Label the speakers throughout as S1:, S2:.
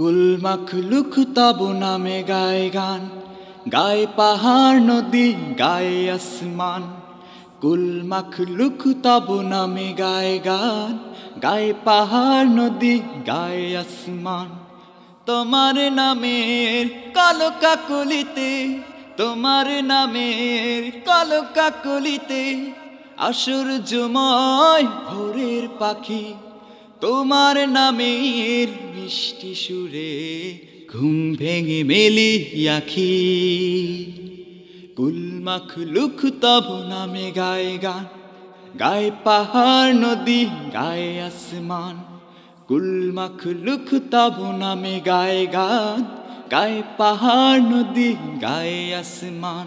S1: কুল মাখলুক তব নামে গায়ে গান, গায়ে পাহাড়, নদী, গায়ে আসমান। কুল মাখলুক তব নামে গায়ে গান, গায়ে পাহাড়, নদী, গায়ে আসমান। তোমার নামের কালো কাকলিতে তোমার নামের কালো কাকলিতে আসুর জুময় ভোরের পাখি। তোমার নামের মিষ্টি সুরে ঘুম ভেঙে মেলি আখি। কুল মাখলুক তব নামে গায়ে গান, গায়ে পাহাড় নদী, গায়ে আসমান। কুল মাখলুক তব নামে গায়ে গান, গায়ে পাহাড় নদী, গায়ে আসমান।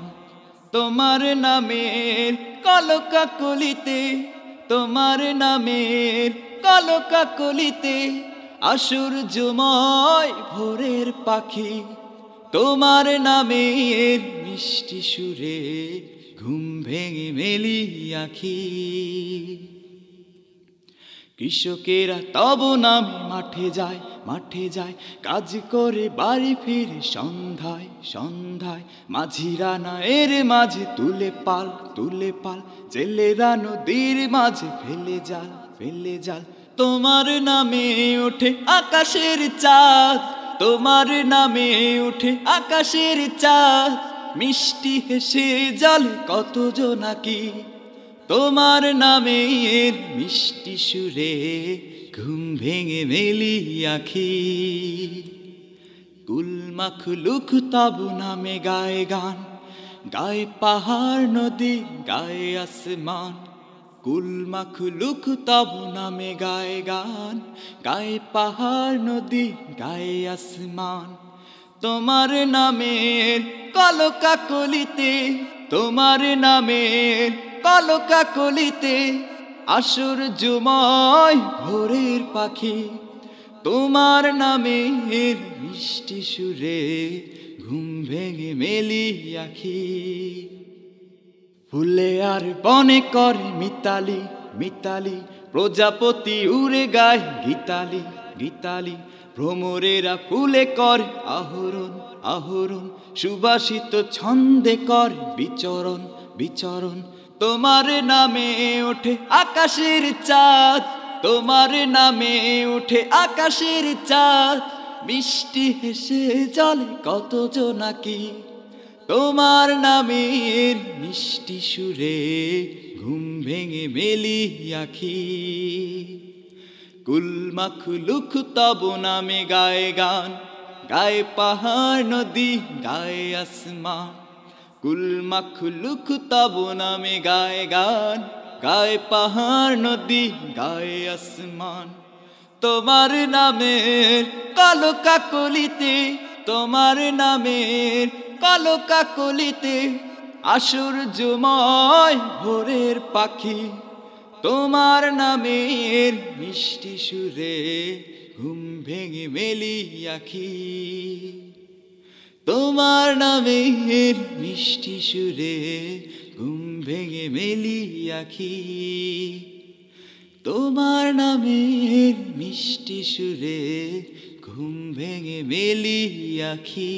S1: তোমার নামের কালো কাকলিতে তোমার নামের কালো কাকলিতে আসুর জুময় ভোরের পাখি, তোমার নামের মিষ্টি সুরে ঘুম ভেঙে মেলি আখি। কৃষকেরা তব নামে মাঠে যায় মাঠে যায়, কাজ করে বাড়ি ফিরে সন্ধ্যায় সন্ধ্যায়। মাঝিরা না এর মাঝে তুলে পাল তুলে পাল, জেলেরা নদীর মাঝে ফেলে জাল ফেলে জাল। তোমার নামে ওঠে আকাশের চাঁদ, তোমার নামে ওঠে আকাশের চাঁদ। মিষ্টি হেসে জল কত জোনাকি তোমার নামের মিষ্টি সুরে ঘুম ভেঙে মেলি আখি। কুল মাখলুক তব নামে গায়ে গান, গায়ে পাহাড় নদী, গায়ে আসমান। কুল মাখলুক তব নামে গায়ে গান, গায়ে পাহাড় নদী, গায়ে আসমান। তোমার নামের কালো কাকলিতে তোমার নামের কালো কাকলিতে আসুর জুময় ভোরের পাখি। তোমার নামের মিষ্টি সুরে ঘুম ভেঙে মেলি আখি। ফুলে আর বনে করে মিতালি মিতালি, প্রজাপতি উড়ে গায় গীতালি গীতালি, ভ্রমরেরা ফুলে কর আহরণ আহরণ, সুবাসিত ছন্দে কর বিচরণ বিচরণ। তোমার নামে ওঠে আকাশের চাঁদ, তোমার নামে ওঠে আকাশের চাঁদ। মিষ্টি হেসে জলে কত জোনাকি তোমার নামের মিষ্টি সুরে ঘুম ভেঙে মেলি আখি। কুল মাখলুক তব নামে গায়ে গান, গায়ে পাহাড়, নদী, গায়ে আসমান। কুল মাখলুক তব নামে গায়ে গান, গায়ে পাহাড়, নদী, গায়ে আসমান। তোমার নামের কালো কাকলিতে, তোমার নামের কালো কাকলিতে আসুর জুময় ভোরের পাখি। তোমার নামের মিষ্টি সুরে ঘুম ভেঙে মেলি আখি। তোমার নামের মিষ্টি সুরে ঘুম ভেঙে মেলি আখি। তোমার নামের মিষ্টি সুরে ঘুম ভেঙে মেলি আখি।